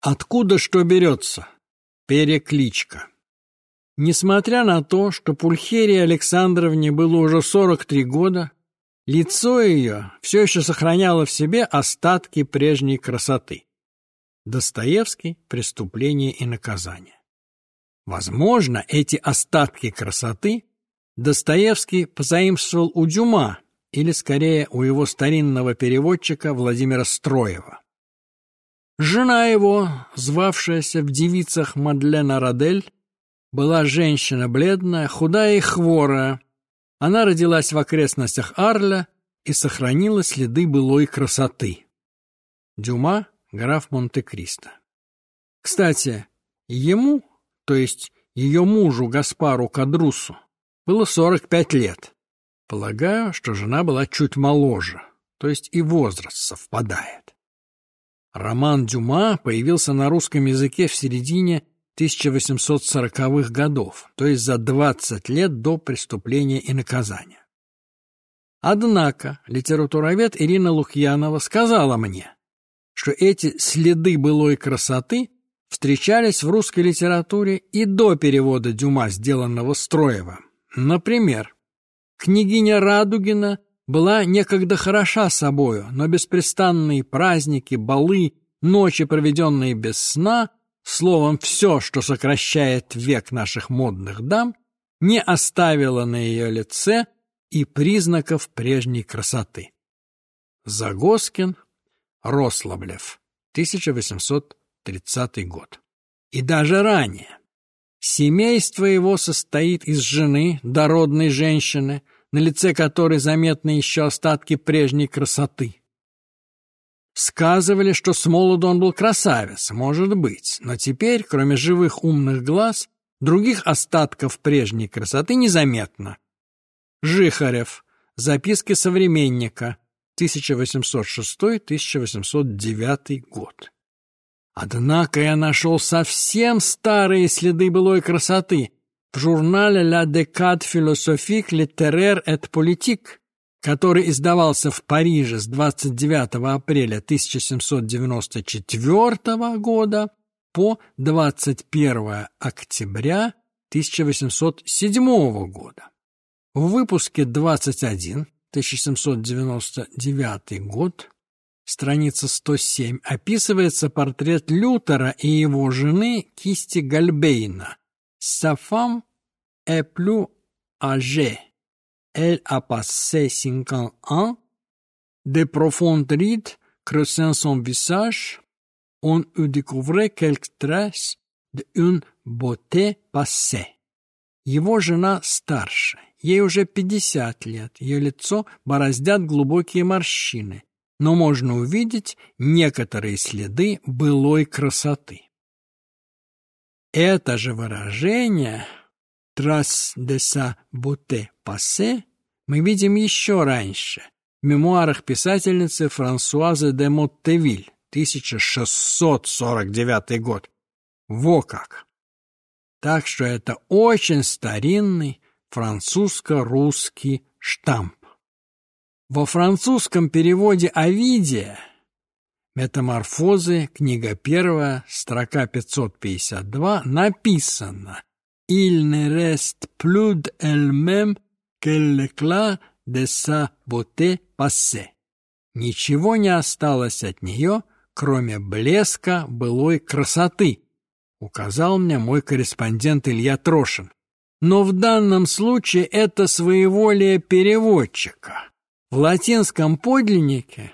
Откуда что берется? Перекличка. Несмотря на то, что Пульхерии Александровне было уже 43 года, лицо ее все еще сохраняло в себе остатки прежней красоты. Достоевский «Преступление и наказание». Возможно, эти остатки красоты Достоевский позаимствовал у Дюма, или скорее у его старинного переводчика Владимира Строева. Жена его, звавшаяся в девицах Мадлена Радель, была женщина бледная, худая и хворая. Она родилась в окрестностях Арля и сохранила следы былой красоты. Дюма, граф Монте-Кристо. Кстати, ему, то есть ее мужу Гаспару Кадрусу, было 45 лет. Полагаю, что жена была чуть моложе, то есть и возраст совпадает. Роман Дюма появился на русском языке в середине 1840-х годов, то есть за 20 лет до преступления и наказания. Однако литературовед Ирина Лукьянова сказала мне, что эти следы былой красоты встречались в русской литературе и до перевода Дюма, сделанного Строевым. Например, княгиня Радугина была некогда хороша собою, но беспрестанные праздники, балы, ночи, проведенные без сна, словом, все, что сокращает век наших модных дам, не оставило на ее лице и признаков прежней красоты. Загоскин, Рославлев, 1830 год. И даже ранее. Семейство его состоит из жены, дородной женщины – на лице которой заметны еще остатки прежней красоты. Сказывали, что с молоду он был красавец, может быть, но теперь, кроме живых умных глаз, других остатков прежней красоты незаметно. Жихарев. Записки современника. 1806-1809 год. Однако я нашел совсем старые следы былой красоты, в журнале «La décade philosophique, littéraire et politique», который издавался в Париже с 29 апреля 1794 года по 21 октября 1807 года. В выпуске 21, 1799 год, страница 107, описывается портрет Лютера и его жены Кисти Гальбейна, Sa femme est plus âgée. Elle a passé 50 ans. De profondes rides creusant son visage, on y découvrait quelques traces d'une beauté passée. Его жена старше, ей уже 50 лет, ее лицо бороздят глубокие морщины, но можно увидеть некоторые следы былой красоты. Это же выражение «трас de sa beauté passée» мы видим еще раньше, в мемуарах писательницы Франсуазы де Моттевиль, 1649 год. Во как! Так что это очень старинный французско-русский штамп. Во французском переводе Овидия Метаморфозы, книга первая, строка 552, написано «Il ne reste plus d'elle-même que l'éclat de sa beauté passée». Ничего не осталось от нее, кроме блеска былой красоты, указал мне мой корреспондент Илья Трошин. Но в данном случае это своеволие переводчика. В латинском подлиннике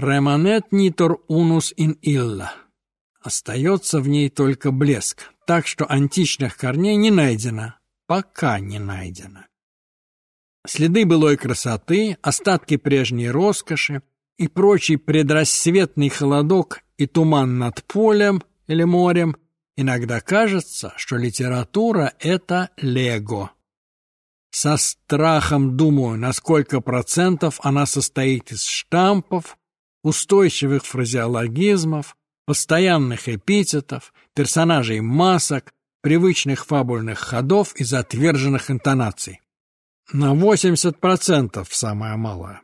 Реманет нитор унус ин илла. Остается в ней только блеск, так что античных корней не найдено, пока не найдено. Следы былой красоты, остатки прежней роскоши и прочий предрассветный холодок и туман над полем или морем иногда кажется, что литература — это лего. Со страхом думаю, на сколько процентов она состоит из штампов, устойчивых фразеологизмов, постоянных эпитетов, персонажей масок, привычных фабульных ходов и затверженных интонаций. На 80% самое малое.